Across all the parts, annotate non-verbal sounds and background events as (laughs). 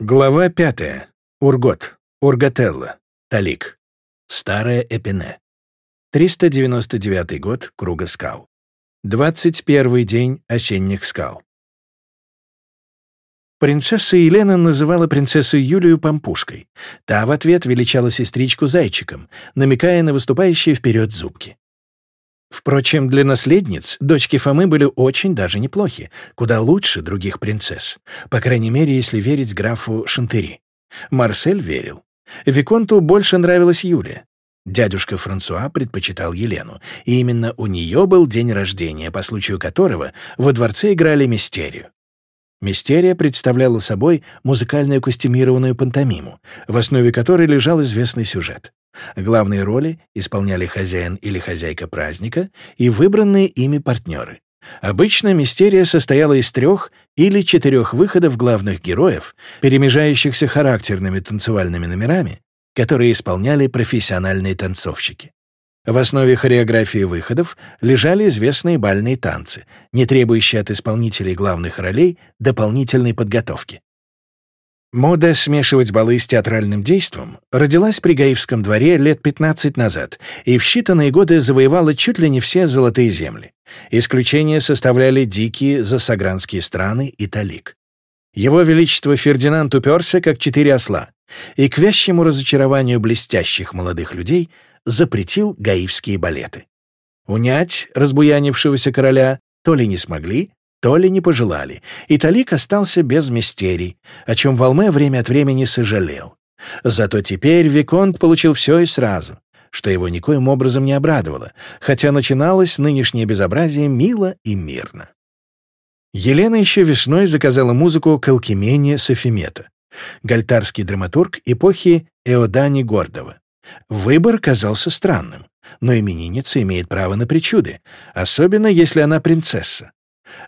Глава пятая. Ургот. Ургателла. Талик. Старая Эпине. 399 год Круга скал. 21 день осенних скал. Принцесса Елена называла принцессу Юлию Пампушкой. Та в ответ величала сестричку Зайчиком, намекая на выступающие вперед зубки. Впрочем, для наследниц дочки Фомы были очень даже неплохи, куда лучше других принцесс, по крайней мере, если верить графу Шантери. Марсель верил. Виконту больше нравилась Юлия. Дядюшка Франсуа предпочитал Елену, и именно у нее был день рождения, по случаю которого во дворце играли мистерию. Мистерия представляла собой музыкальную костюмированную пантомиму, в основе которой лежал известный сюжет. Главные роли исполняли хозяин или хозяйка праздника и выбранные ими партнеры. Обычно мистерия состояла из трех или четырех выходов главных героев, перемежающихся характерными танцевальными номерами, которые исполняли профессиональные танцовщики. В основе хореографии выходов лежали известные бальные танцы, не требующие от исполнителей главных ролей дополнительной подготовки. Мода смешивать балы с театральным действом родилась при Гаивском дворе лет 15 назад и в считанные годы завоевала чуть ли не все золотые земли. Исключение составляли дикие засагранские страны и Талик. Его Величество Фердинанд уперся, как четыре осла, и к вящему разочарованию блестящих молодых людей запретил гаивские балеты. Унять разбуянившегося короля то ли не смогли, то ли не пожелали, и Талик остался без мистерий, о чем Волме время от времени сожалел. Зато теперь Виконт получил все и сразу, что его никоим образом не обрадовало, хотя начиналось нынешнее безобразие мило и мирно. Елена еще весной заказала музыку к Алкимене Софимета, гальтарский драматург эпохи Эодани Гордова. Выбор казался странным, но именинница имеет право на причуды, особенно если она принцесса.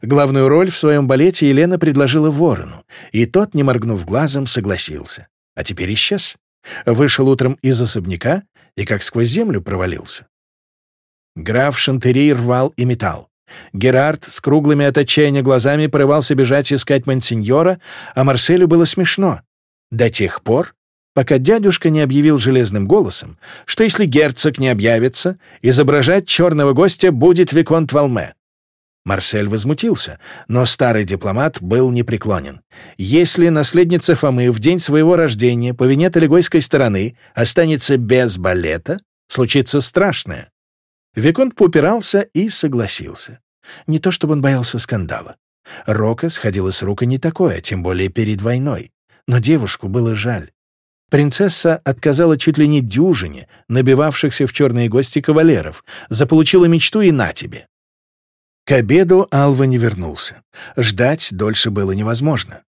Главную роль в своем балете Елена предложила Ворону, и тот, не моргнув глазом, согласился. А теперь исчез. Вышел утром из особняка и как сквозь землю провалился. Граф Шантери рвал и металл. Герард с круглыми от отчаяния глазами порывался бежать искать мансиньора, а Марселю было смешно. До тех пор, пока дядюшка не объявил железным голосом, что если герцог не объявится, изображать черного гостя будет Виконт Валме. Марсель возмутился, но старый дипломат был непреклонен. Если наследница Фомы в день своего рождения по вине талигойской стороны останется без балета, случится страшное. Виконт поупирался и согласился. Не то чтобы он боялся скандала. Рока сходила с рук не такое, тем более перед войной. Но девушку было жаль. Принцесса отказала чуть ли не дюжине набивавшихся в черные гости кавалеров, заполучила мечту и на тебе. К обеду Алва не вернулся. Ждать дольше было невозможно.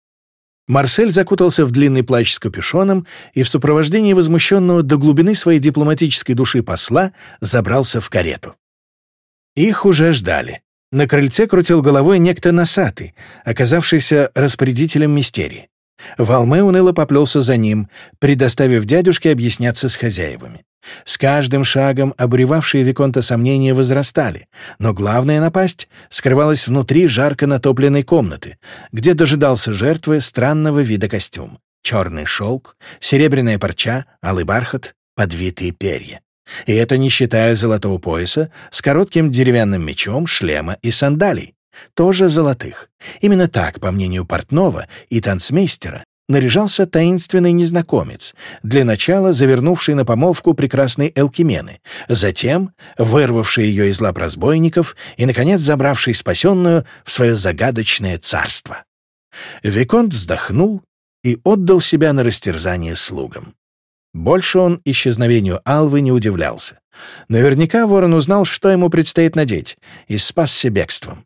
Марсель закутался в длинный плащ с капюшоном и в сопровождении возмущенного до глубины своей дипломатической души посла забрался в карету. Их уже ждали. На крыльце крутил головой некто носатый, оказавшийся распорядителем мистерии. Валме уныло поплелся за ним, предоставив дядюшке объясняться с хозяевами. С каждым шагом обуревавшие Виконта сомнения возрастали, но главная напасть скрывалась внутри жарко натопленной комнаты, где дожидался жертвы странного вида костюм. Черный шелк, серебряная парча, алый бархат, подвитые перья. И это не считая золотого пояса с коротким деревянным мечом, шлема и сандалий, тоже золотых. Именно так, по мнению портного и танцмейстера, наряжался таинственный незнакомец, для начала завернувший на помолвку прекрасной Элкимены, затем вырвавший ее из лап разбойников и, наконец, забравший спасенную в свое загадочное царство. Виконт вздохнул и отдал себя на растерзание слугам. Больше он исчезновению Алвы не удивлялся. Наверняка ворон узнал, что ему предстоит надеть, и спасся бегством.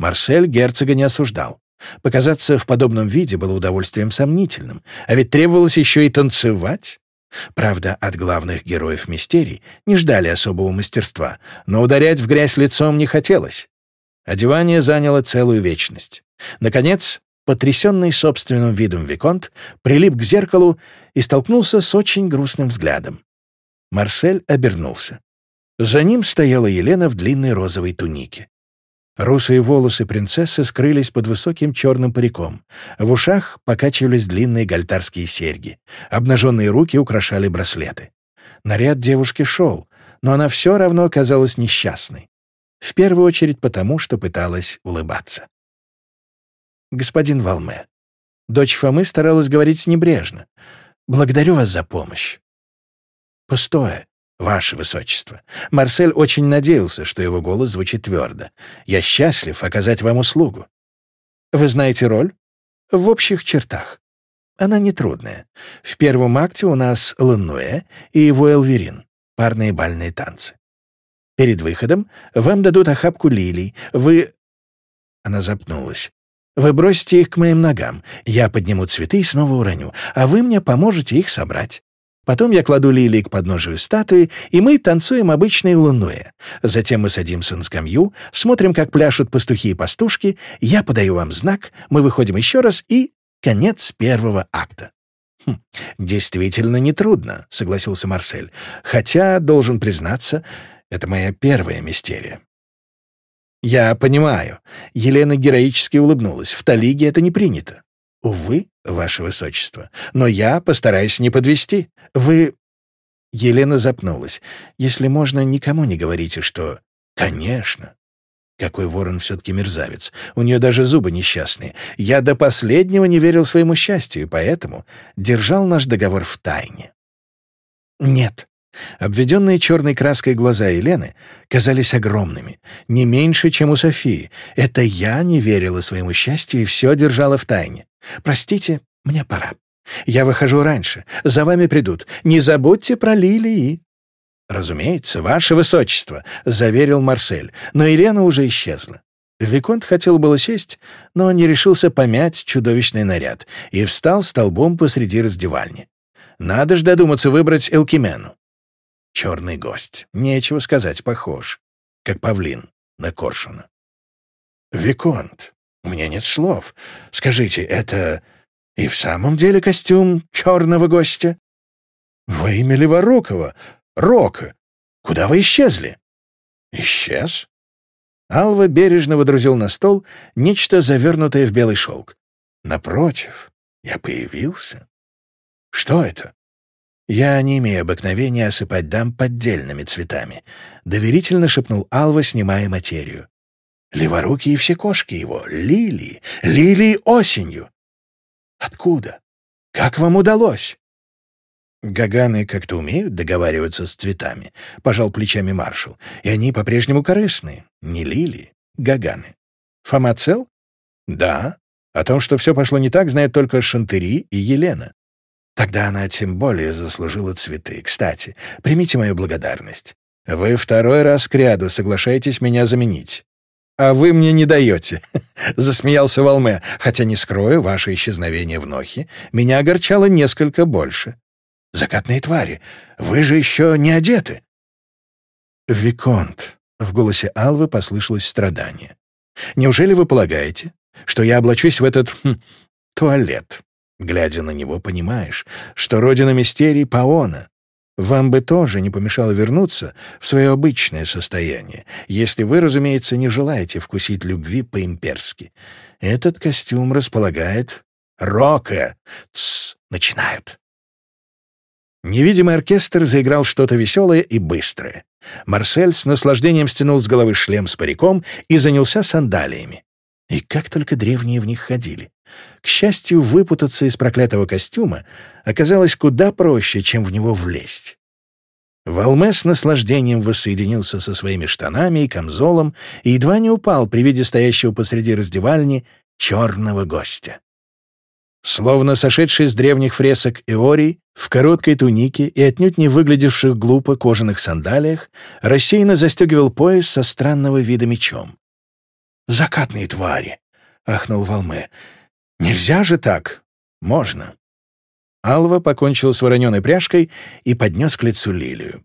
Марсель герцога не осуждал. Показаться в подобном виде было удовольствием сомнительным, а ведь требовалось еще и танцевать. Правда, от главных героев мистерий не ждали особого мастерства, но ударять в грязь лицом не хотелось. Одевание заняло целую вечность. Наконец, потрясенный собственным видом Виконт прилип к зеркалу и столкнулся с очень грустным взглядом. Марсель обернулся. За ним стояла Елена в длинной розовой тунике. Русые волосы принцессы скрылись под высоким черным париком. В ушах покачивались длинные гальтарские серьги. Обнаженные руки украшали браслеты. Наряд девушки шел, но она все равно оказалась несчастной. В первую очередь потому, что пыталась улыбаться. «Господин Валме, дочь Фомы старалась говорить небрежно. Благодарю вас за помощь». «Пустое, ваше высочество. Марсель очень надеялся, что его голос звучит твердо. Я счастлив оказать вам услугу. Вы знаете роль? В общих чертах. Она нетрудная. В первом акте у нас Ланнуэ и Вуэлверин, парные бальные танцы. Перед выходом вам дадут охапку лилий. Вы...» Она запнулась. «Вы бросите их к моим ногам. Я подниму цветы и снова уроню, а вы мне поможете их собрать. Потом я кладу лилии к подножию статуи, и мы танцуем обычной лунуэ. Затем мы садимся на скамью, смотрим, как пляшут пастухи и пастушки, я подаю вам знак, мы выходим еще раз, и конец первого акта. «Хм, «Действительно нетрудно», — согласился Марсель. «Хотя, должен признаться, это моя первая мистерия». «Я понимаю». Елена героически улыбнулась. «В Талиге это не принято». «Увы, ваше высочество, но я постараюсь не подвести. Вы...» Елена запнулась. «Если можно, никому не говорите, что...» «Конечно». Какой ворон все-таки мерзавец. У нее даже зубы несчастные. Я до последнего не верил своему счастью, поэтому держал наш договор в тайне. «Нет», Обведенные черной краской глаза Елены казались огромными, не меньше, чем у Софии. Это я не верила своему счастью и все держала в тайне. Простите, мне пора. Я выхожу раньше. За вами придут. Не забудьте про лилии. «Разумеется, ваше высочество», — заверил Марсель, но Елена уже исчезла. Виконт хотел было сесть, но не решился помять чудовищный наряд и встал столбом посреди раздевальни. Надо ж додуматься выбрать Элкимену. Черный гость. Нечего сказать, похож. Как павлин на коршуна. «Виконт, у меня нет слов. Скажите, это и в самом деле костюм черного гостя?» «Во имя Леворукова! Рока! Куда вы исчезли?» «Исчез?» Алва бережно водрузил на стол нечто завернутое в белый шелк. «Напротив, я появился. Что это?» «Я не имею обыкновения осыпать дам поддельными цветами», — доверительно шепнул Алва, снимая материю. «Леворуки и все кошки его, лилии, лилии осенью». «Откуда? Как вам удалось?» «Гаганы как-то умеют договариваться с цветами», — пожал плечами маршал. «И они по-прежнему корыстные. Не лилии, гаганы». «Фома цел?» «Да. О том, что все пошло не так, знает только Шантери и Елена. Тогда она тем более заслужила цветы. Кстати, примите мою благодарность. Вы второй раз к ряду соглашаетесь меня заменить. «А вы мне не даете», (laughs) — засмеялся Волме, хотя, не скрою, ваше исчезновение в Нохе меня огорчало несколько больше. «Закатные твари, вы же еще не одеты». «Виконт», — в голосе Алвы послышалось страдание. «Неужели вы полагаете, что я облачусь в этот хм, туалет?» Глядя на него, понимаешь, что родина мистерий Паона. Вам бы тоже не помешало вернуться в свое обычное состояние, если вы, разумеется, не желаете вкусить любви по-имперски. Этот костюм располагает... Рока! Тсс! Начинают. Невидимый оркестр заиграл что-то веселое и быстрое. Марсель с наслаждением стянул с головы шлем с париком и занялся сандалиями. И как только древние в них ходили. К счастью, выпутаться из проклятого костюма оказалось куда проще, чем в него влезть. Валме с наслаждением воссоединился со своими штанами и камзолом и едва не упал при виде стоящего посреди раздевальни черного гостя. Словно сошедший с древних фресок Эорий, в короткой тунике и отнюдь не выглядевших глупо кожаных сандалиях, рассеянно застегивал пояс со странного вида мечом. «Закатные твари!» — ахнул Валме. «Нельзя же так!» «Можно». Алва покончил с вороненой пряжкой и поднес к лицу лилию.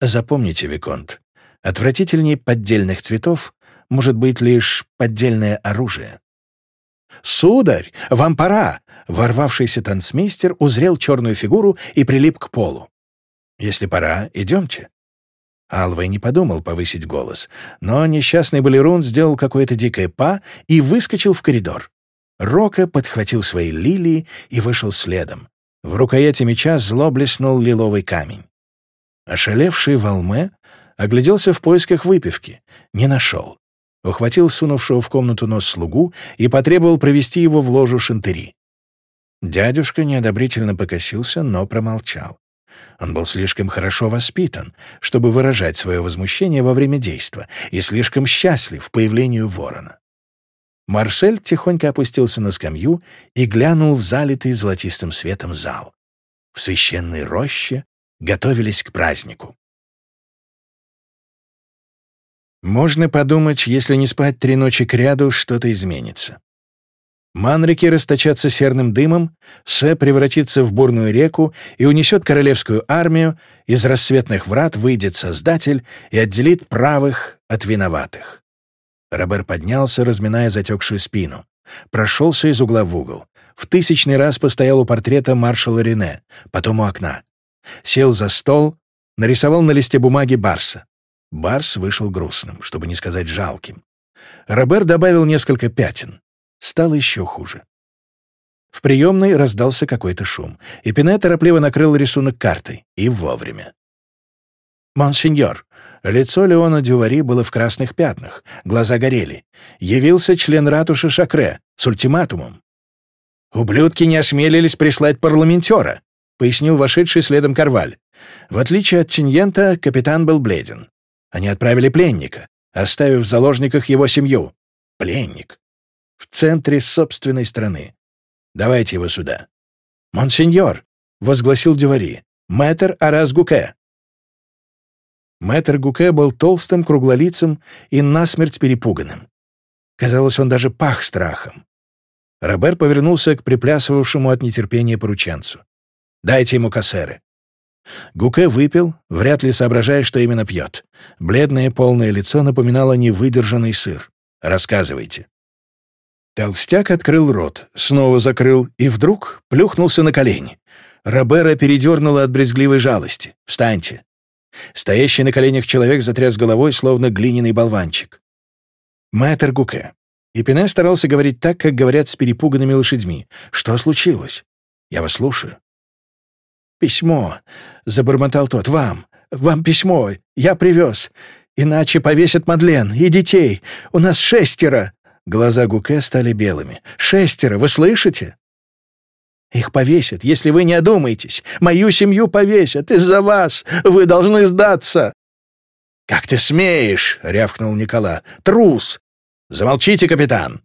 «Запомните, Виконт, отвратительней поддельных цветов может быть лишь поддельное оружие». «Сударь, вам пора!» Ворвавшийся танцмейстер узрел черную фигуру и прилип к полу. «Если пора, идемте». Алвей не подумал повысить голос, но несчастный балерун сделал какое-то дикое па и выскочил в коридор. Рока подхватил свои лилии и вышел следом. В рукояти меча зло блеснул лиловый камень. Ошалевший Волме огляделся в поисках выпивки, не нашел. Ухватил сунувшего в комнату нос слугу и потребовал провести его в ложу шантыри. Дядюшка неодобрительно покосился, но промолчал. Он был слишком хорошо воспитан, чтобы выражать свое возмущение во время действа, и слишком счастлив появлению ворона. Марсель тихонько опустился на скамью и глянул в залитый золотистым светом зал. В священной роще готовились к празднику. Можно подумать, если не спать три ночи кряду, что-то изменится. Манрики расточатся серным дымом, Се превратится в бурную реку и унесет королевскую армию, из рассветных врат выйдет Создатель и отделит правых от виноватых. Робер поднялся, разминая затекшую спину. Прошелся из угла в угол. В тысячный раз постоял у портрета маршала Рене, потом у окна. Сел за стол, нарисовал на листе бумаги Барса. Барс вышел грустным, чтобы не сказать жалким. Робер добавил несколько пятен. Стало еще хуже. В приемной раздался какой-то шум, и Пине торопливо накрыл рисунок картой. И вовремя. «Монсеньор!» Лицо Леона Дювари было в красных пятнах, глаза горели. Явился член ратуши Шакре с ультиматумом. «Ублюдки не осмелились прислать парламентера», — пояснил вошедший следом Карваль. В отличие от Тиньента, капитан был бледен. Они отправили пленника, оставив в заложниках его семью. Пленник. В центре собственной страны. Давайте его сюда. «Монсеньор», — возгласил Дювари, — «мэтр Арас Гуке». Мэтр Гуке был толстым, круглолицым и насмерть перепуганным. Казалось, он даже пах страхом. Робер повернулся к приплясывавшему от нетерпения порученцу. «Дайте ему кассеры». Гуке выпил, вряд ли соображая, что именно пьет. Бледное полное лицо напоминало невыдержанный сыр. «Рассказывайте». Толстяк открыл рот, снова закрыл и вдруг плюхнулся на колени. Робера передернуло от брезгливой жалости. «Встаньте! Стоящий на коленях человек затряс головой, словно глиняный болванчик. «Мэтр Гуке». И старался говорить так, как говорят с перепуганными лошадьми. «Что случилось? Я вас слушаю». «Письмо», — забормотал тот, — «вам, вам письмо, я привез. Иначе повесят Мадлен и детей. У нас шестеро». Глаза Гуке стали белыми. «Шестеро, вы слышите?» Их повесят, если вы не одумаетесь. Мою семью повесят из-за вас. Вы должны сдаться. «Как ты смеешь?» — рявкнул Никола. «Трус! Замолчите, капитан!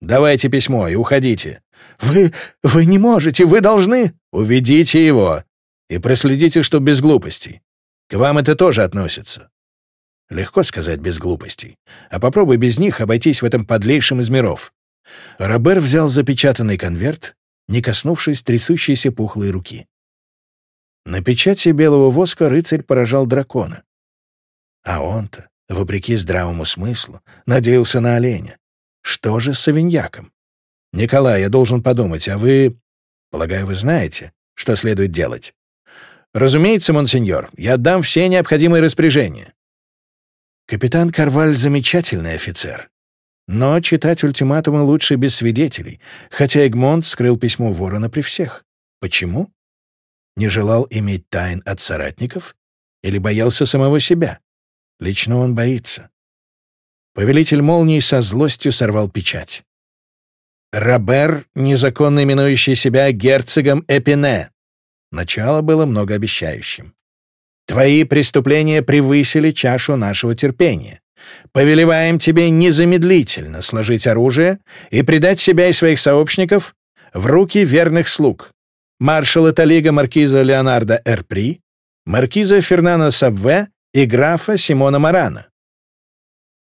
Давайте письмо и уходите». «Вы... вы не можете, вы должны...» «Уведите его и проследите, что без глупостей. К вам это тоже относится». Легко сказать без глупостей. А попробуй без них обойтись в этом подлейшем из миров. Робер взял запечатанный конверт не коснувшись трясущейся пухлой руки. На печати белого воска рыцарь поражал дракона. А он-то, вопреки здравому смыслу, надеялся на оленя. Что же с Савиньяком? Николай, я должен подумать, а вы... Полагаю, вы знаете, что следует делать. Разумеется, монсеньор, я отдам все необходимые распоряжения. Капитан Карваль — замечательный офицер. Но читать ультиматумы лучше без свидетелей, хотя Эгмонт скрыл письмо ворона при всех. Почему? Не желал иметь тайн от соратников? Или боялся самого себя? Лично он боится. Повелитель молнии со злостью сорвал печать. Робер, незаконно именующий себя герцогом Эпине. Начало было многообещающим. Твои преступления превысили чашу нашего терпения. Повелеваем тебе незамедлительно сложить оружие и предать себя и своих сообщников в руки верных слуг. Маршала Талига маркиза Леонардо Эрпри, маркиза Фернана Сабве и графа Симона Марана.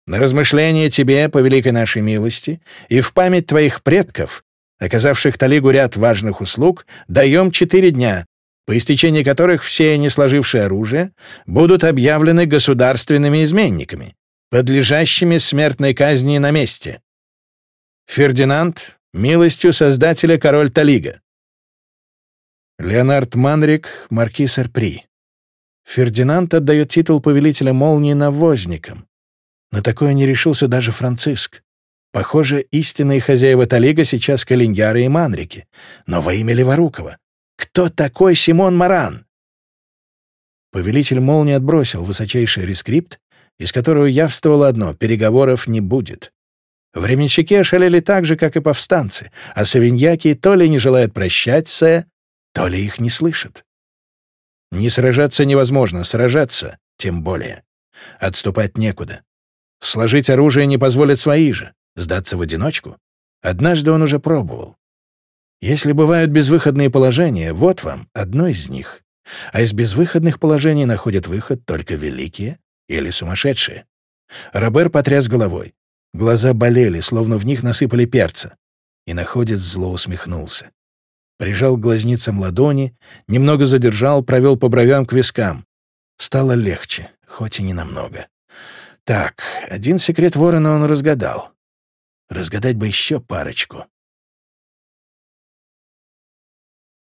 На размышление тебе, по великой нашей милости, и в память твоих предков, оказавших Талигу ряд важных услуг, даем четыре дня, по истечении которых все, не сложившие оружие, будут объявлены государственными изменниками, подлежащими смертной казни на месте. Фердинанд, милостью создателя король Талига. Леонард Манрик, маркиз Арпри. Фердинанд отдает титул повелителя молнии навозникам. На такое не решился даже Франциск. Похоже, истинные хозяева Талига сейчас Калиньяры и Манрики. Но во имя Леворукова. Кто такой Симон Маран? Повелитель молнии отбросил высочайший рескрипт, из которого явствовало одно — переговоров не будет. Временщики ошалели так же, как и повстанцы, а савиньяки то ли не желают прощать Сэ, то ли их не слышат. Не сражаться невозможно, сражаться тем более. Отступать некуда. Сложить оружие не позволят свои же. Сдаться в одиночку? Однажды он уже пробовал. Если бывают безвыходные положения, вот вам одно из них. А из безвыходных положений находят выход только великие или сумасшедшие. Робер потряс головой. Глаза болели, словно в них насыпали перца. И находец зло усмехнулся. Прижал к глазницам ладони, немного задержал, провел по бровям к вискам. Стало легче, хоть и не намного. Так, один секрет ворона он разгадал. Разгадать бы еще парочку.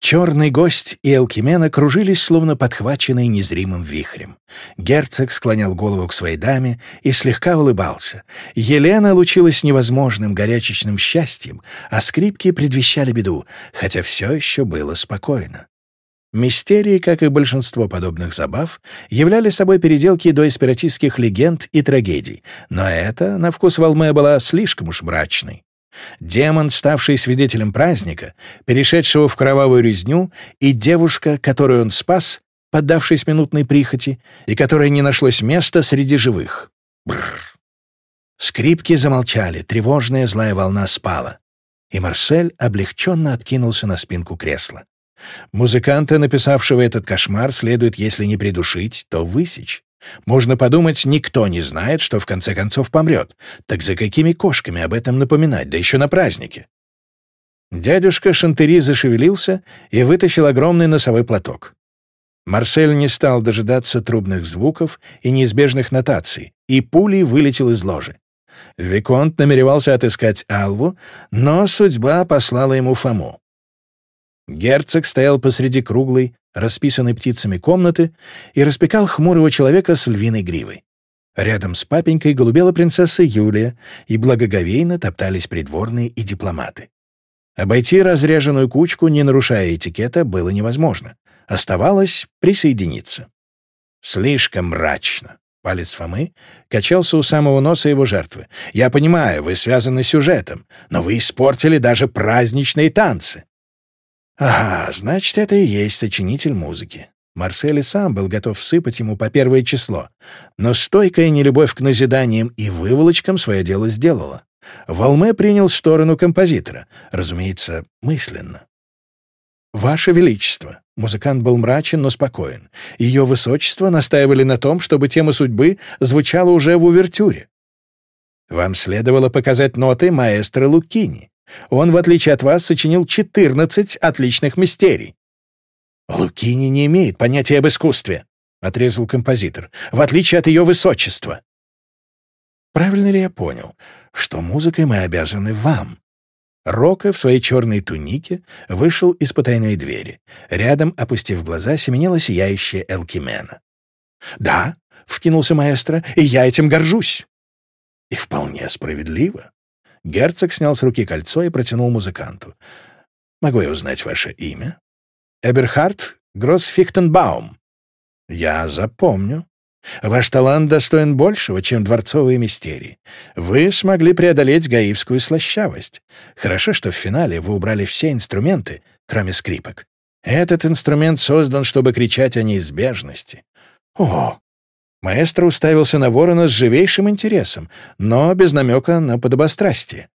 Черный гость и Элкимена кружились, словно подхваченные незримым вихрем. Герцог склонял голову к своей даме и слегка улыбался. Елена лучилась невозможным горячечным счастьем, а скрипки предвещали беду, хотя все еще было спокойно. Мистерии, как и большинство подобных забав, являли собой переделки до эспиратистских легенд и трагедий, но это, на вкус Волме, была слишком уж мрачной. Демон, ставший свидетелем праздника, перешедшего в кровавую резню, и девушка, которую он спас, поддавшись минутной прихоти, и которой не нашлось места среди живых. Бррр. Скрипки замолчали, тревожная злая волна спала, и Марсель облегченно откинулся на спинку кресла. Музыканта, написавшего этот кошмар, следует, если не придушить, то высечь. Можно подумать, никто не знает, что в конце концов помрет. Так за какими кошками об этом напоминать, да еще на празднике? Дядюшка Шантери зашевелился и вытащил огромный носовой платок. Марсель не стал дожидаться трубных звуков и неизбежных нотаций, и пулей вылетел из ложи. Виконт намеревался отыскать Алву, но судьба послала ему Фому. Герцог стоял посреди круглой, расписанной птицами комнаты, и распекал хмурого человека с львиной гривой. Рядом с папенькой голубела принцесса Юлия, и благоговейно топтались придворные и дипломаты. Обойти разряженную кучку, не нарушая этикета, было невозможно. Оставалось присоединиться. Слишком мрачно. Палец Фомы качался у самого носа его жертвы. «Я понимаю, вы связаны с сюжетом, но вы испортили даже праздничные танцы. Ага, значит, это и есть сочинитель музыки. Марсель и сам был готов всыпать ему по первое число, но стойкая нелюбовь к назиданиям и выволочкам свое дело сделала. Волме принял сторону композитора, разумеется, мысленно. «Ваше Величество!» — музыкант был мрачен, но спокоен. «Ее Высочество настаивали на том, чтобы тема судьбы звучала уже в увертюре. Вам следовало показать ноты маэстро Лукини. Он, в отличие от вас, сочинил 14 отличных мистерий. «Лукини не имеет понятия об искусстве», — отрезал композитор, «в отличие от ее высочества». Правильно ли я понял, что музыкой мы обязаны вам? Рока в своей черной тунике вышел из потайной двери. Рядом, опустив глаза, семенила сияющая Элкимена. «Да», — вскинулся маэстро, — «и я этим горжусь». «И вполне справедливо. Герцог снял с руки кольцо и протянул музыканту. «Могу я узнать ваше имя?» «Эберхард Гроссфихтенбаум». «Я запомню. Ваш талант достоин большего, чем дворцовые мистерии. Вы смогли преодолеть гаивскую слащавость. Хорошо, что в финале вы убрали все инструменты, кроме скрипок. Этот инструмент создан, чтобы кричать о неизбежности. О, Маэстро уставился на ворона с живейшим интересом, но без намека на подобострастие.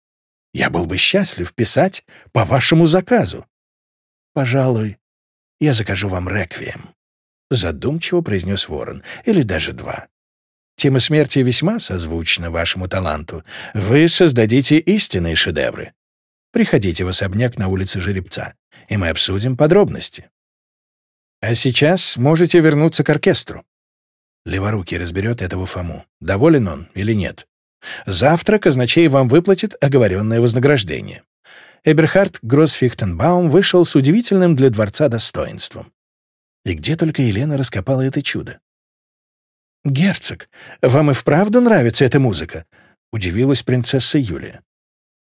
«Я был бы счастлив писать по вашему заказу». «Пожалуй, я закажу вам реквием», — задумчиво произнес ворон, или даже два. Тема смерти весьма созвучна вашему таланту. Вы создадите истинные шедевры. Приходите в особняк на улице Жеребца, и мы обсудим подробности. А сейчас можете вернуться к оркестру. Леворукий разберет этого Фому. Доволен он или нет? Завтра казначей вам выплатит оговоренное вознаграждение. Эберхард Гроссфихтенбаум вышел с удивительным для дворца достоинством. И где только Елена раскопала это чудо? «Герцог, вам и вправду нравится эта музыка?» — удивилась принцесса Юлия.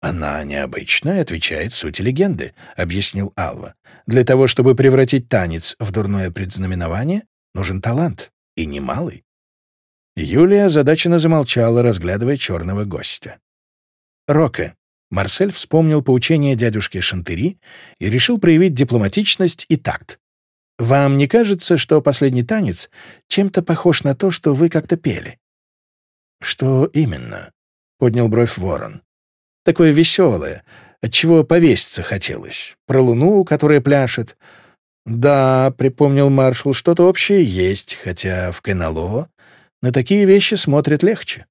«Она необычная, отвечает сути легенды», — объяснил Алва. «Для того, чтобы превратить танец в дурное предзнаменование, нужен талант, и немалый». Юлия озадаченно замолчала, разглядывая черного гостя. «Роке», — Марсель вспомнил поучение дядюшки Шантери и решил проявить дипломатичность и такт. «Вам не кажется, что последний танец чем-то похож на то, что вы как-то пели?» «Что именно?» — поднял бровь ворон. Такое веселое, отчего повеситься хотелось. Про луну, которая пляшет. Да, припомнил маршал, что-то общее есть, хотя в Кенало на такие вещи смотрят легче.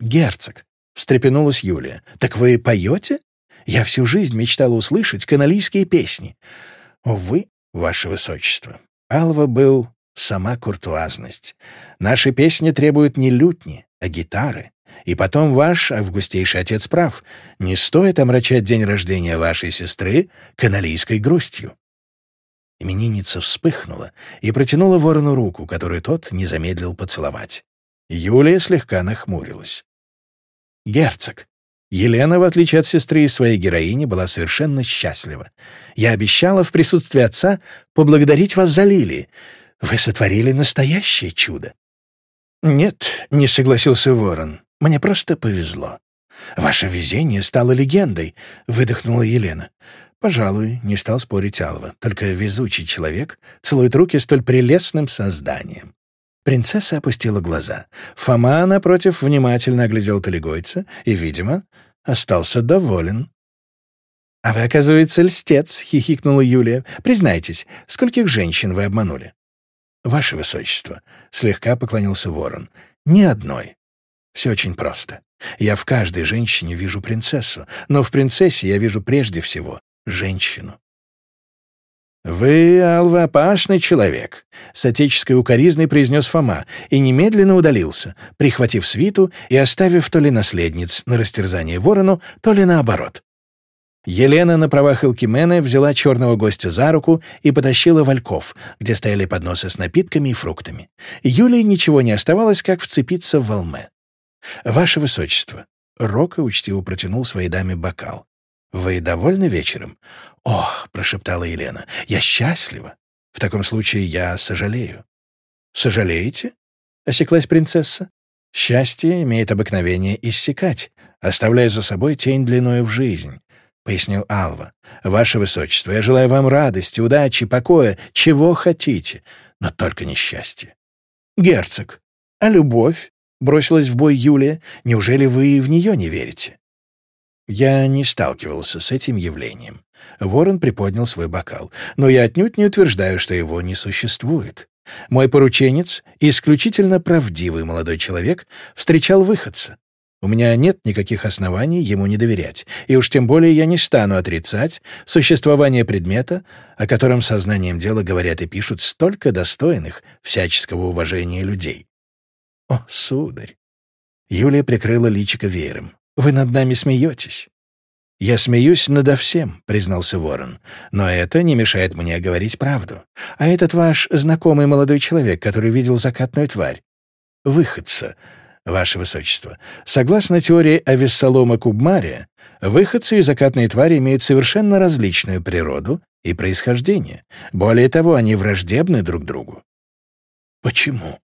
Герцог, встрепенулась Юлия. Так вы поете? Я всю жизнь мечтала услышать каналийские песни. Увы, ваше высочество, Алва был сама куртуазность. Наши песни требуют не лютни, а гитары. И потом ваш августейший отец прав. Не стоит омрачать день рождения вашей сестры каналийской грустью». Именинница вспыхнула и протянула ворону руку, которую тот не замедлил поцеловать. Юлия слегка нахмурилась. «Герцог, Елена, в отличие от сестры и своей героини, была совершенно счастлива. Я обещала в присутствии отца поблагодарить вас за Лилии. Вы сотворили настоящее чудо». «Нет», — не согласился Ворон, мне просто повезло. Ваше везение стало легендой, выдохнула Елена. Пожалуй, не стал спорить Алва. Только везучий человек целует руки столь прелестным созданием. Принцесса опустила глаза. Фома, напротив, внимательно оглядел талигойца и, видимо, остался доволен. «А вы, оказывается, льстец», — хихикнула Юлия. «Признайтесь, скольких женщин вы обманули?» «Ваше Высочество», — слегка поклонился ворон, — «ни одной. Все очень просто. Я в каждой женщине вижу принцессу, но в принцессе я вижу прежде всего женщину. «Вы, Алва, опасный человек», — с отеческой укоризной произнес Фома и немедленно удалился, прихватив свиту и оставив то ли наследниц на растерзание ворону, то ли наоборот. Елена на правах Элкимены взяла черного гостя за руку и потащила вальков, где стояли подносы с напитками и фруктами. Юлии ничего не оставалось, как вцепиться в волме. «Ваше Высочество!» Рока учтиво протянул своей даме бокал. «Вы довольны вечером?» «О!» — прошептала Елена. «Я счастлива. В таком случае я сожалею». «Сожалеете?» — осеклась принцесса. «Счастье имеет обыкновение иссякать, оставляя за собой тень длиною в жизнь», — пояснил Алва. «Ваше Высочество, я желаю вам радости, удачи, покоя, чего хотите, но только не счастья». «Герцог, а любовь?» бросилась в бой Юлия. Неужели вы в нее не верите? Я не сталкивался с этим явлением. Ворон приподнял свой бокал. Но я отнюдь не утверждаю, что его не существует. Мой порученец, исключительно правдивый молодой человек, встречал выходца. У меня нет никаких оснований ему не доверять, и уж тем более я не стану отрицать существование предмета, о котором сознанием дела говорят и пишут столько достойных всяческого уважения людей. «О, сударь!» Юлия прикрыла личико веером. «Вы над нами смеетесь?» «Я смеюсь надо всем», — признался Ворон. «Но это не мешает мне говорить правду. А этот ваш знакомый молодой человек, который видел закатную тварь. Выходца, ваше высочество. Согласно теории Авессалома Кубмария, выходцы и закатные твари имеют совершенно различную природу и происхождение. Более того, они враждебны друг другу». «Почему?» —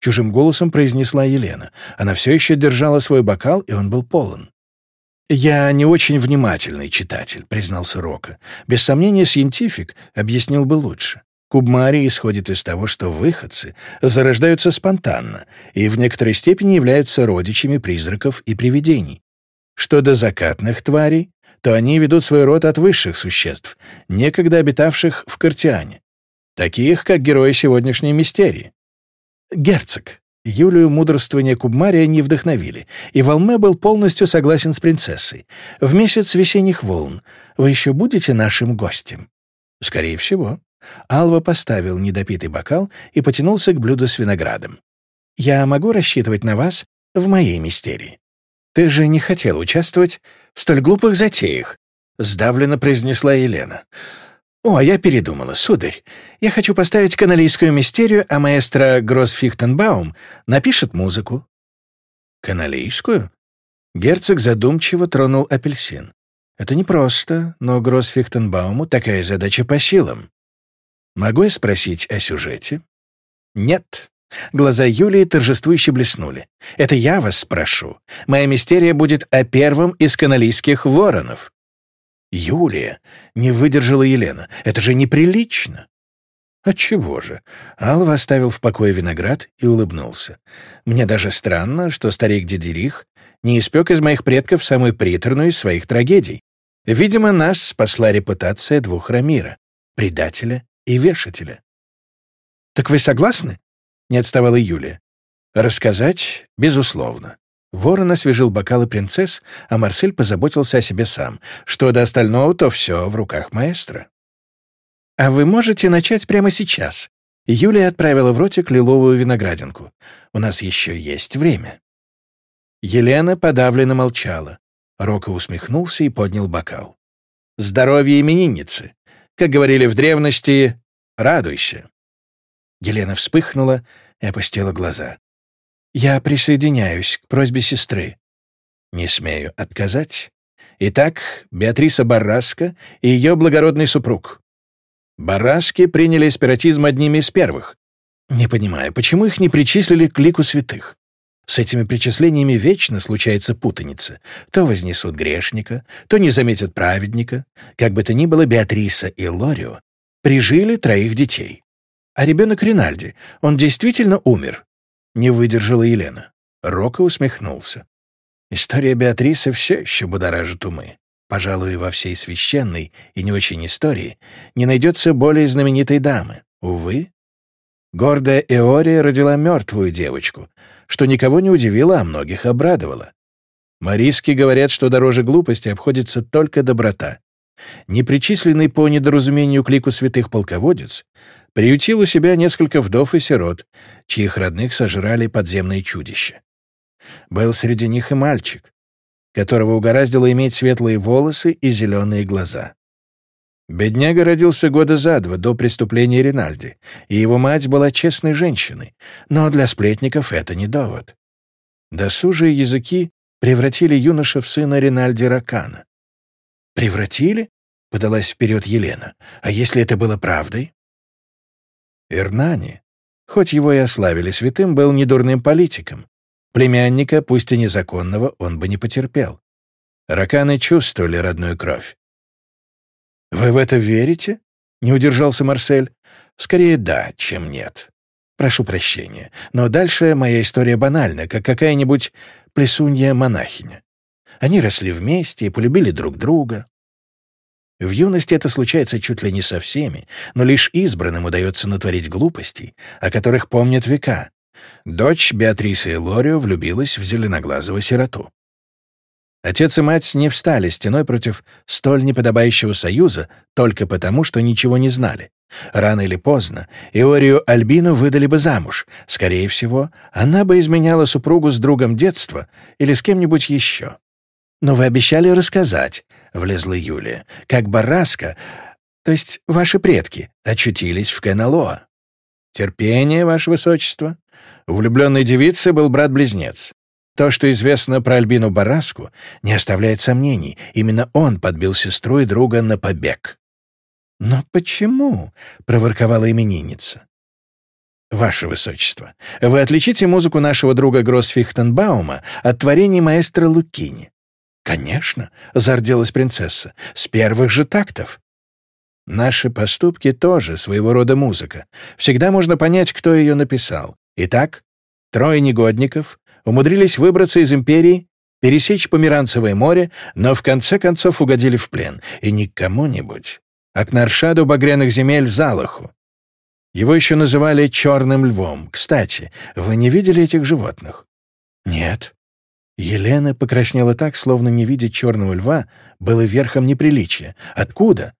чужим голосом произнесла Елена. Она все еще держала свой бокал, и он был полон. «Я не очень внимательный читатель», — признался Рока. «Без сомнения, сcientific объяснил бы лучше. Кубмарий исходит из того, что выходцы зарождаются спонтанно и в некоторой степени являются родичами призраков и привидений. Что до закатных тварей, то они ведут свой род от высших существ, некогда обитавших в Картиане, таких, как герои сегодняшней мистерии. «Герцог». Юлию мудрствования Кубмария не вдохновили, и Волме был полностью согласен с принцессой. «В месяц весенних волн вы еще будете нашим гостем?» «Скорее всего». Алва поставил недопитый бокал и потянулся к блюду с виноградом. «Я могу рассчитывать на вас в моей мистерии?» «Ты же не хотел участвовать в столь глупых затеях», — сдавленно произнесла Елена. «О, я передумала, сударь. Я хочу поставить каналийскую мистерию, а маэстро Гроссфихтенбаум напишет музыку». «Каналийскую?» Герцог задумчиво тронул апельсин. «Это непросто, но Гроссфихтенбауму такая задача по силам. Могу я спросить о сюжете?» «Нет». Глаза Юлии торжествующе блеснули. «Это я вас спрошу. Моя мистерия будет о первом из каналийских воронов». «Юлия!» — не выдержала Елена. «Это же неприлично!» «Отчего же?» Алва оставил в покое виноград и улыбнулся. «Мне даже странно, что старик Дидерих не испек из моих предков самую приторную из своих трагедий. Видимо, нас спасла репутация двух Рамира — предателя и вешателя». «Так вы согласны?» — не отставала Юлия. «Рассказать? Безусловно. Ворон освежил бокалы принцесс, а Марсель позаботился о себе сам. Что до остального, то все в руках маэстро. «А вы можете начать прямо сейчас?» Юлия отправила в ротик лиловую виноградинку. «У нас еще есть время». Елена подавленно молчала. Рока усмехнулся и поднял бокал. «Здоровье именинницы! Как говорили в древности, радуйся!» Елена вспыхнула и опустила глаза. Я присоединяюсь к просьбе сестры. Не смею отказать. Итак, Беатриса Барраска и ее благородный супруг. Барраски приняли спиратизм одними из первых. Не понимаю, почему их не причислили к лику святых? С этими причислениями вечно случается путаница. То вознесут грешника, то не заметят праведника. Как бы то ни было, Беатриса и Лорио прижили троих детей. А ребенок Ринальди, он действительно умер? Не выдержала Елена. Рока усмехнулся. История Беатрисы все еще будоражит умы. Пожалуй, во всей священной и не очень истории не найдется более знаменитой дамы. Увы. Гордая Эория родила мертвую девочку, что никого не удивило, а многих обрадовало. Мариски говорят, что дороже глупости обходится только доброта. Непричисленный по недоразумению к лику святых полководец приютил у себя несколько вдов и сирот, чьих родных сожрали подземные чудища. Был среди них и мальчик, которого угораздило иметь светлые волосы и зеленые глаза. Бедняга родился года за два до преступления Ринальди, и его мать была честной женщиной, но для сплетников это не довод. Досужие языки превратили юноша в сына Ринальди Ракана. «Превратили?» — подалась вперед Елена. «А если это было правдой?» Ирнани, хоть его и ославили святым, был недурным политиком. Племянника, пусть и незаконного, он бы не потерпел. Раканы чувствовали родную кровь. «Вы в это верите?» — не удержался Марсель. «Скорее да, чем нет. Прошу прощения, но дальше моя история банальна, как какая-нибудь плесунья-монахиня. Они росли вместе и полюбили друг друга. В юности это случается чуть ли не со всеми, но лишь избранным удается натворить глупостей, о которых помнят века. Дочь Беатрисы Лорио влюбилась в зеленоглазого сироту. Отец и мать не встали стеной против столь неподобающего союза только потому, что ничего не знали. Рано или поздно Иорию Альбину выдали бы замуж. Скорее всего, она бы изменяла супругу с другом детства или с кем-нибудь еще. «Но вы обещали рассказать», — влезла Юлия, «как Бараска, то есть ваши предки, очутились в Кеналоа». «Терпение, ваше высочество». Влюбленной девицы был брат-близнец. То, что известно про Альбину Бараску, не оставляет сомнений. Именно он подбил сестру и друга на побег. «Но почему?» — проворковала именинница. «Ваше Высочество, вы отличите музыку нашего друга Гроссфихтенбаума от творений маэстро Лукини. «Конечно», — зарделась принцесса, — «с первых же тактов». Наши поступки тоже своего рода музыка. Всегда можно понять, кто ее написал. Итак, трое негодников умудрились выбраться из империи, пересечь Померанцевое море, но в конце концов угодили в плен. И не кому-нибудь, а к Наршаду багряных земель Залаху. Его еще называли «черным львом». Кстати, вы не видели этих животных? Нет. Елена покраснела так, словно не видеть черного льва было верхом неприличия. Откуда?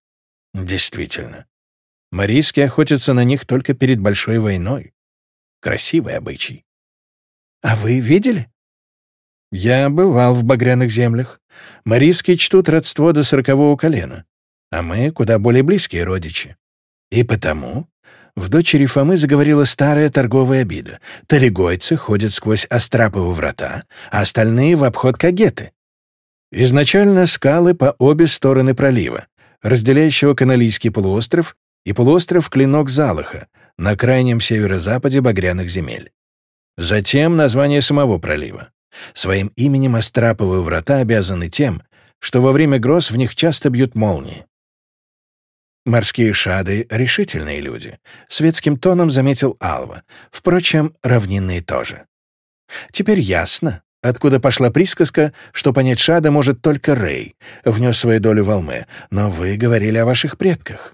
Действительно. Марийские охотятся на них только перед большой войной. Красивый обычай. А вы видели? Я бывал в багряных землях. Марийские чтут родство до сорокового колена. а мы куда более близкие родичи. И потому в дочери Фомы заговорила старая торговая обида. Талигойцы ходят сквозь Остраповы врата, а остальные — в обход Кагеты. Изначально скалы по обе стороны пролива, разделяющего Каналийский полуостров и полуостров Клинок Залаха на крайнем северо-западе Багряных земель. Затем название самого пролива. Своим именем Остраповы врата обязаны тем, что во время гроз в них часто бьют молнии. Морские шады — решительные люди. Светским тоном заметил Алва. Впрочем, равнинные тоже. Теперь ясно, откуда пошла присказка, что понять шада может только Рэй, внес свою долю в Алме, но вы говорили о ваших предках.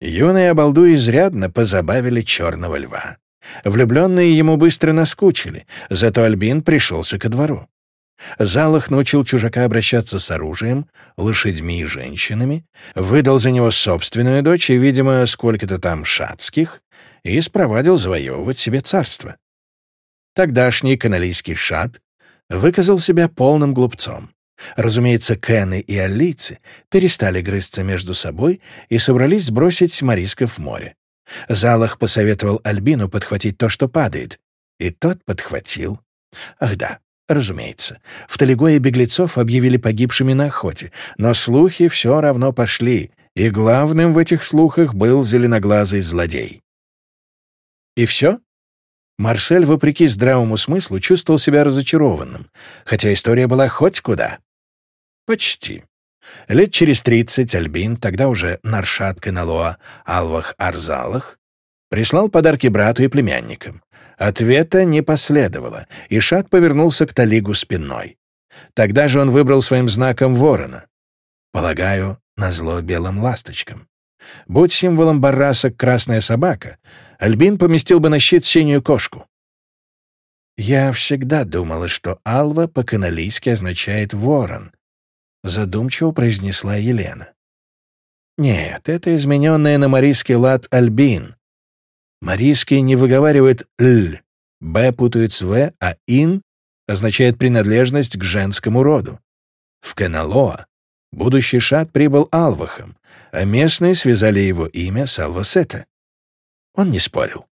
Юные обалду изрядно позабавили черного льва. Влюбленные ему быстро наскучили, зато Альбин пришелся ко двору. Залах научил чужака обращаться с оружием, лошадьми и женщинами, выдал за него собственную дочь и, видимо, сколько-то там шацких, и спровадил завоевывать себе царство. Тогдашний каналийский шат выказал себя полным глупцом. Разумеется, кены и аллийцы перестали грызться между собой и собрались сбросить марисков в море. Залах посоветовал Альбину подхватить то, что падает, и тот подхватил. Ах да, Разумеется, в Талигое беглецов объявили погибшими на охоте, но слухи все равно пошли, и главным в этих слухах был зеленоглазый злодей. И все? Марсель, вопреки здравому смыслу, чувствовал себя разочарованным, хотя история была хоть куда. Почти. Лет через тридцать Альбин, тогда уже Наршат Каналоа Алвах-Арзалах, прислал подарки брату и племянникам. Ответа не последовало, и Шат повернулся к Талигу спиной. Тогда же он выбрал своим знаком ворона. Полагаю, назло белым ласточкам. Будь символом барасок красная собака, Альбин поместил бы на щит синюю кошку. «Я всегда думала, что «алва» по-каналийски означает «ворон», — задумчиво произнесла Елена. «Нет, это измененный на марийский лад «альбин», Марийский не выговаривает «л», «б» путают с «в», а «ин» означает принадлежность к женскому роду. В Кеналоа будущий шат прибыл Алвахом, а местные связали его имя с Алвасета. Он не спорил.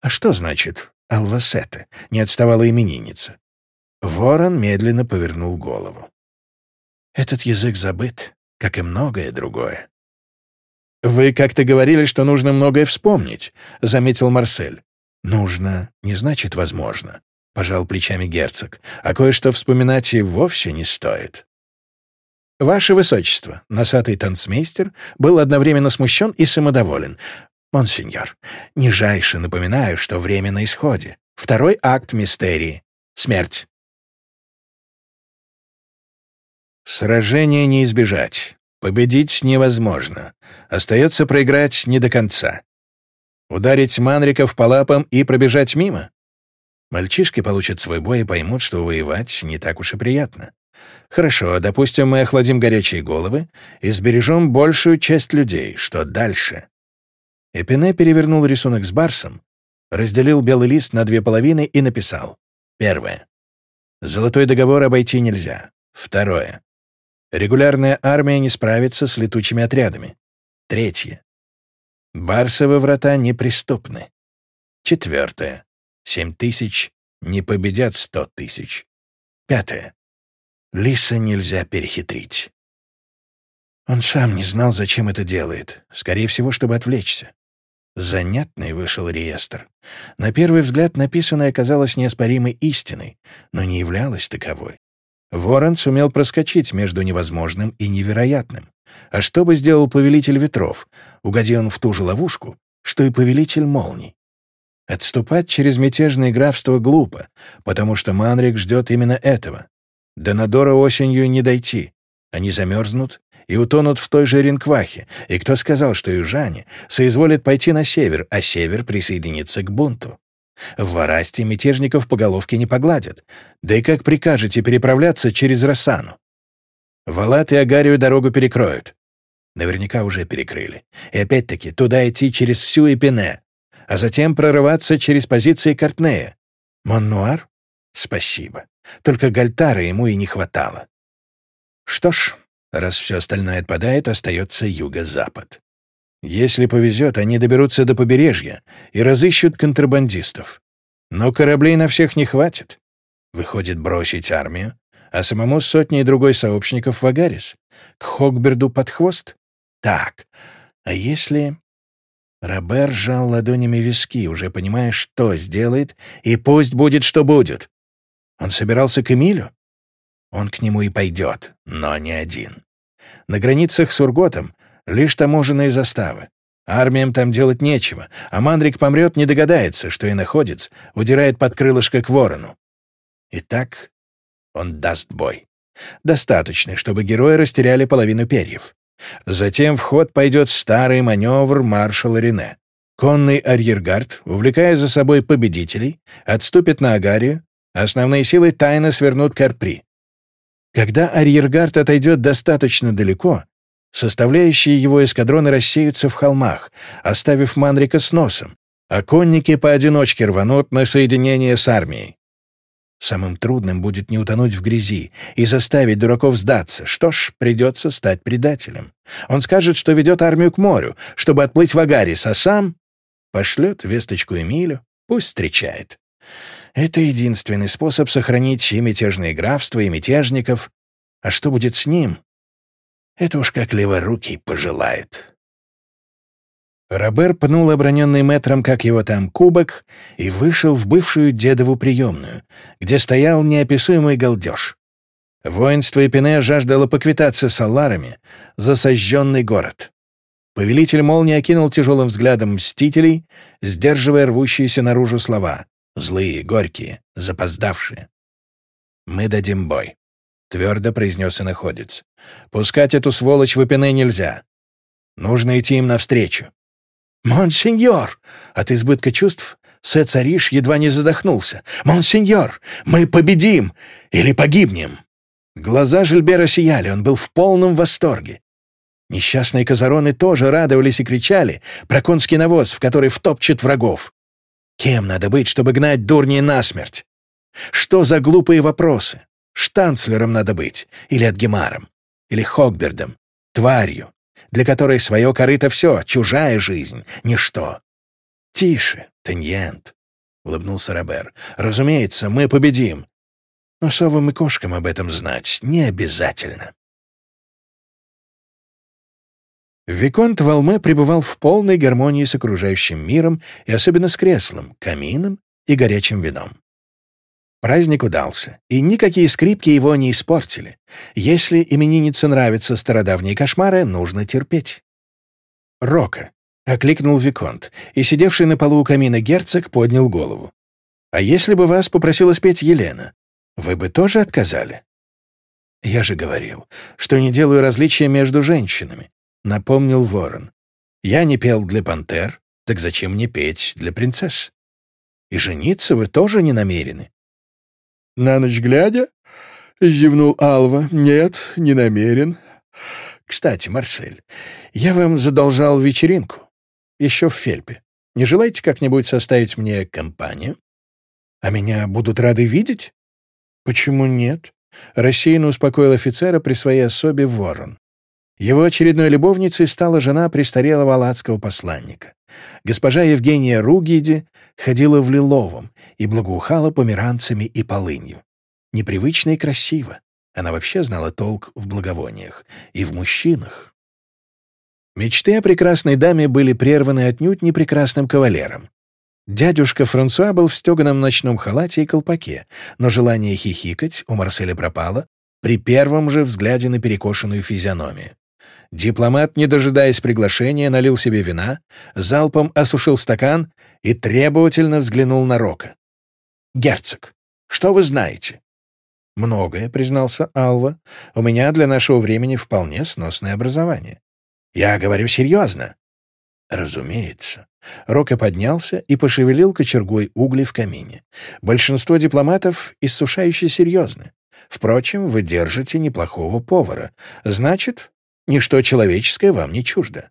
«А что значит Алвасета?» — не отставала именинница. Ворон медленно повернул голову. «Этот язык забыт, как и многое другое. «Вы как-то говорили, что нужно многое вспомнить», — заметил Марсель. «Нужно не значит возможно», — пожал плечами герцог, «а кое-что вспоминать и вовсе не стоит». «Ваше Высочество», — носатый танцмейстер, был одновременно смущен и самодоволен. «Монсеньор, нижайше напоминаю, что время на исходе. Второй акт мистерии. Смерть». Сражение не избежать. Победить невозможно. Остается проиграть не до конца. Ударить Манриков по лапам и пробежать мимо? Мальчишки получат свой бой и поймут, что воевать не так уж и приятно. Хорошо, допустим, мы охладим горячие головы и сбережем большую часть людей. Что дальше? Эпине перевернул рисунок с барсом, разделил белый лист на две половины и написал. Первое. Золотой договор обойти нельзя. Второе. Регулярная армия не справится с летучими отрядами. Третье. Барсовы врата неприступны. Четвертое. Семь тысяч не победят сто тысяч. Пятое. Лиса нельзя перехитрить. Он сам не знал, зачем это делает. Скорее всего, чтобы отвлечься. Занятный вышел реестр. На первый взгляд написанное оказалось неоспоримой истиной, но не являлось таковой. Ворон сумел проскочить между невозможным и невероятным. А что бы сделал повелитель ветров? Угоди он в ту же ловушку, что и повелитель молний. Отступать через мятежное графство глупо, потому что Манрик ждет именно этого. До Надора осенью не дойти. Они замерзнут и утонут в той же Ринквахе, и кто сказал, что южане соизволят пойти на север, а север присоединится к бунту? В Варасте мятежников по головке не погладят. Да и как прикажете переправляться через Рассану? Валат и Агарию дорогу перекроют. Наверняка уже перекрыли. И опять-таки туда идти через всю Эпине, а затем прорываться через позиции Картнея. Моннуар? Спасибо. Только Гальтара ему и не хватало. Что ж, Раз все остальное отпадает, остается юго-запад. Если повезет, они доберутся до побережья и разыщут контрабандистов. Но кораблей на всех не хватит. Выходит, бросить армию, а самому с сотней другой сообщников в Агарис? К Хогберду под хвост? Так, а если... Робер сжал ладонями виски, уже понимая, что сделает, и пусть будет, что будет. Он собирался к Эмилю? Он к нему и пойдет, но не один. На границах с Урготом лишь таможенные заставы. Армиям там делать нечего, а Мандрик помрет, не догадается, что и находец удирает под крылышко к ворону. Итак, он даст бой. Достаточно, чтобы герои растеряли половину перьев. Затем в ход пойдет старый маневр маршала Рене. Конный арьергард, увлекая за собой победителей, отступит на Агарию, основные силы тайно свернут к Арпри. Когда арьергард отойдет достаточно далеко, составляющие его эскадроны рассеются в холмах, оставив Манрика с носом, а конники поодиночке рванут на соединение с армией. Самым трудным будет не утонуть в грязи и заставить дураков сдаться. Что ж, придется стать предателем. Он скажет, что ведет армию к морю, чтобы отплыть в Агарис, а сам пошлет весточку Эмилю, пусть встречает. Это единственный способ сохранить и мятежные графства, и мятежников. А что будет с ним? Это уж как леворукий пожелает. Робер пнул оброненный метром, как его там, кубок, и вышел в бывшую дедову приемную, где стоял неописуемый галдеж. Воинство Эпине жаждало поквитаться с алларами за сожженный город. Повелитель молнии окинул тяжелым взглядом мстителей, сдерживая рвущиеся наружу слова. Злые, горькие, запоздавшие. «Мы дадим бой», — твердо произнес иноходец. «Пускать эту сволочь в Эпине нельзя. Нужно идти им навстречу. «Монсеньор!» От избытка чувств Сэ-Цариш едва не задохнулся. «Монсеньор! Мы победим! Или погибнем!» Глаза Жильбера сияли, он был в полном восторге. Несчастные казароны тоже радовались и кричали про конский навоз, в который втопчет врагов. Кем надо быть, чтобы гнать дурней насмерть? Что за глупые вопросы? Штанцлером надо быть, или Адгемаром, или Хогбердом, тварью, для которой свое корыто все, чужая жизнь — ничто. «Тише, Теньент», — улыбнулся Робер. «Разумеется, мы победим. Но совам и кошкам об этом знать не обязательно». Виконт Валме пребывал в полной гармонии с окружающим миром и особенно с креслом, камином и горячим вином. Праздник удался, и никакие скрипки его не испортили. Если имениннице нравятся стародавние кошмары, нужно терпеть. «Рока», — окликнул Виконт, и сидевший на полу у камина герцог поднял голову. «А если бы вас попросила спеть Елена, вы бы тоже отказали?» «Я же говорил, что не делаю различия между женщинами», — напомнил Ворон. «Я не пел для пантер, так зачем мне петь для принцесс? И жениться вы тоже не намерены?» «На ночь глядя?» — зевнул Алва. «Нет, не намерен». «Кстати, Марсель, я вам задолжал вечеринку. Еще в Фельпе. Не желаете как-нибудь составить мне компанию? А меня будут рады видеть?» «Почему нет?» — рассеянно успокоил офицера при своей особе Ворон. Его очередной любовницей стала жена престарелого аладского посланника. Госпожа Евгения Ругиди ходила в лиловом и благоухала померанцами и полынью. Непривычно и красиво. Она вообще знала толк в благовониях и в мужчинах. Мечты о прекрасной даме были прерваны отнюдь не прекрасным кавалером. Дядюшка Франсуа был в стеганом ночном халате и колпаке, но желание хихикать у Марселя пропало при первом же взгляде на перекошенную физиономию. Дипломат, не дожидаясь приглашения, налил себе вина, залпом осушил стакан и требовательно взглянул на Рока. «Герцог, что вы знаете?» «Многое», — признался Алва. «У меня для нашего времени вполне сносное образование». «Я говорю серьезно». «Разумеется». Рока поднялся и пошевелил кочергой угли в камине. «Большинство дипломатов иссушающе серьезны. Впрочем, вы держите неплохого повара. Значит, Ничто человеческое вам не чуждо.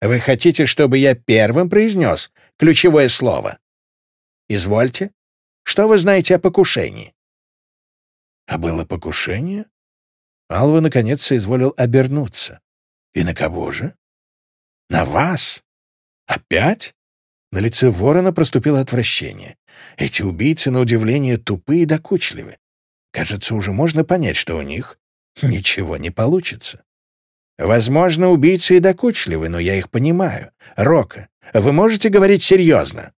Вы хотите, чтобы я первым произнес ключевое слово? Извольте. Что вы знаете о покушении? А было покушение? Алва, наконец, соизволил обернуться. «И на кого же?» «На вас? Опять?» На лице ворона проступило отвращение. Эти убийцы, на удивление, тупые и докучливы. Кажется, уже можно понять, что у них ничего не получится. Возможно, убийцы и докучливы, но я их понимаю. Рока, вы можете говорить серьезно?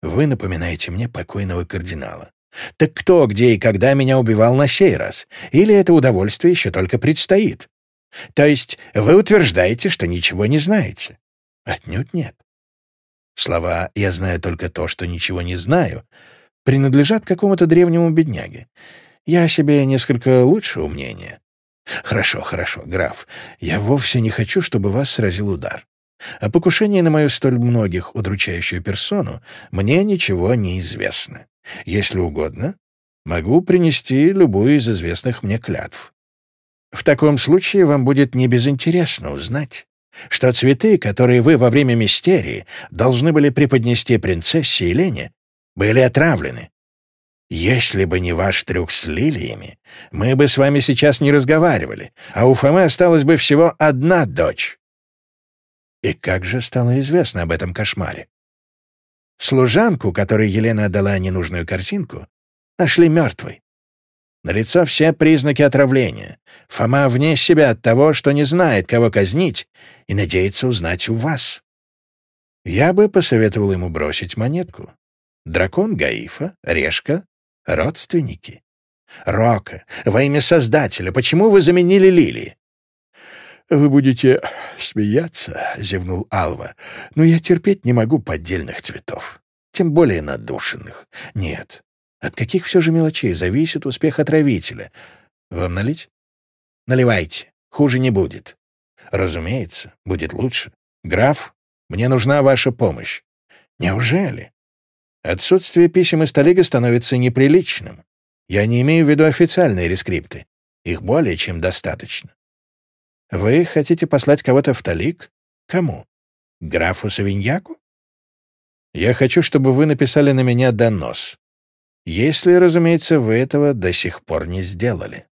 Вы напоминаете мне покойного кардинала. Так кто, где и когда меня убивал на сей раз? Или это удовольствие еще только предстоит? То есть вы утверждаете, что ничего не знаете? Отнюдь нет. Слова «я знаю только то, что ничего не знаю» принадлежат какому-то древнему бедняге. Я себе несколько лучшего мнения. Хорошо, хорошо, граф, я вовсе не хочу, чтобы вас сразил удар. О покушении на мою столь многих удручающую персону мне ничего не известно. Если угодно, могу принести любую из известных мне клятв. В таком случае вам будет небезынтересно узнать, что цветы, которые вы во время мистерии должны были преподнести принцессе Елене, были отравлены. Если бы не ваш трюк с лилиями, мы бы с вами сейчас не разговаривали, а у Фомы осталась бы всего одна дочь. И как же стало известно об этом кошмаре? Служанку, которой Елена отдала ненужную картинку, нашли мертвой. Налицо все признаки отравления. Фома вне себя от того, что не знает, кого казнить, и надеется узнать у вас. Я бы посоветовал ему бросить монетку. Дракон Гаифа, Решка — родственники. Рока, во имя Создателя, почему вы заменили Лили? «Вы будете смеяться», — зевнул Алва, «но я терпеть не могу поддельных цветов, тем более надушенных. Нет, от каких все же мелочей зависит успех отравителя? Вам налить? Наливайте. Хуже не будет. Разумеется, будет лучше. Граф, мне нужна ваша помощь. Неужели? Отсутствие писем из Талига становится неприличным. Я не имею в виду официальные рескрипты. Их более чем достаточно. Вы хотите послать кого-то в Талиг? Кому? Графу Савиньяку? Я хочу, чтобы вы написали на меня донос. Если, разумеется, вы этого до сих пор не сделали.